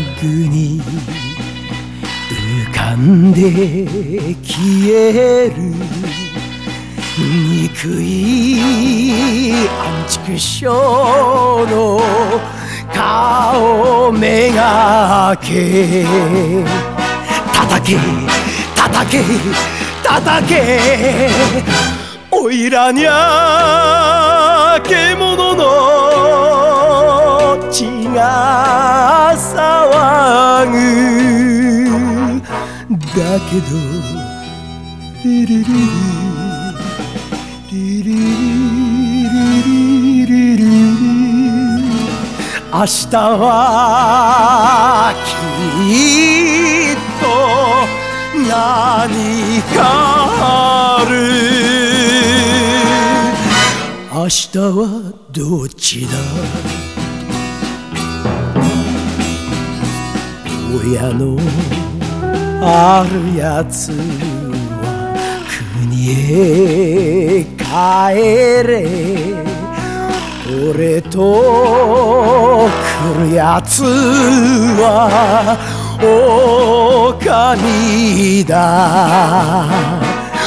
に浮かんで消える憎いアンチクショーの顔めがけ。叩け叩け叩け。おいらにゃ獣の血が騒だけどリリリリリリリリリリリ明日はきっと何かある。明日はどっちだ。親のあるやつは国へ帰れ。俺と来るやつは狼だ。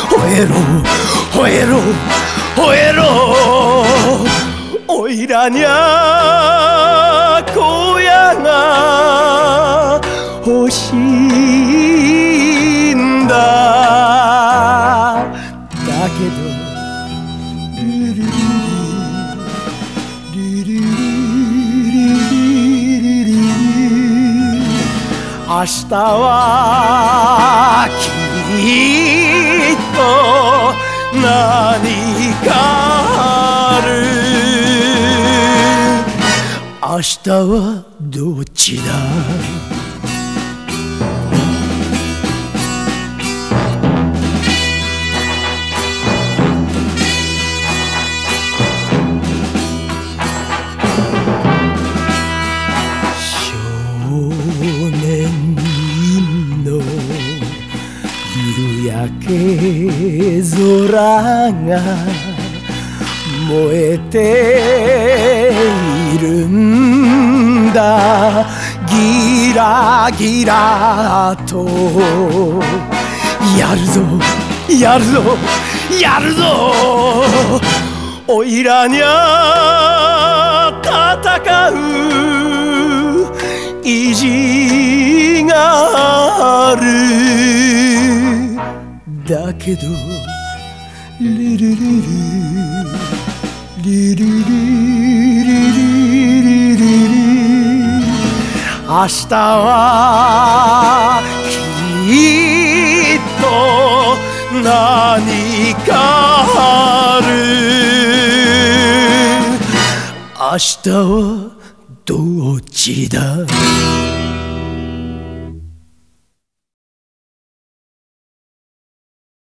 吠えろ吠えろ吠えろ。おいらにゃ明日はきっと何かある明日はどっちだ空が燃えているんだ。ギラギラとやるぞやるぞやるぞ。おいらにゃだけどリリリリリリリリリリリリ明日はきっと何かある明日はどっちだ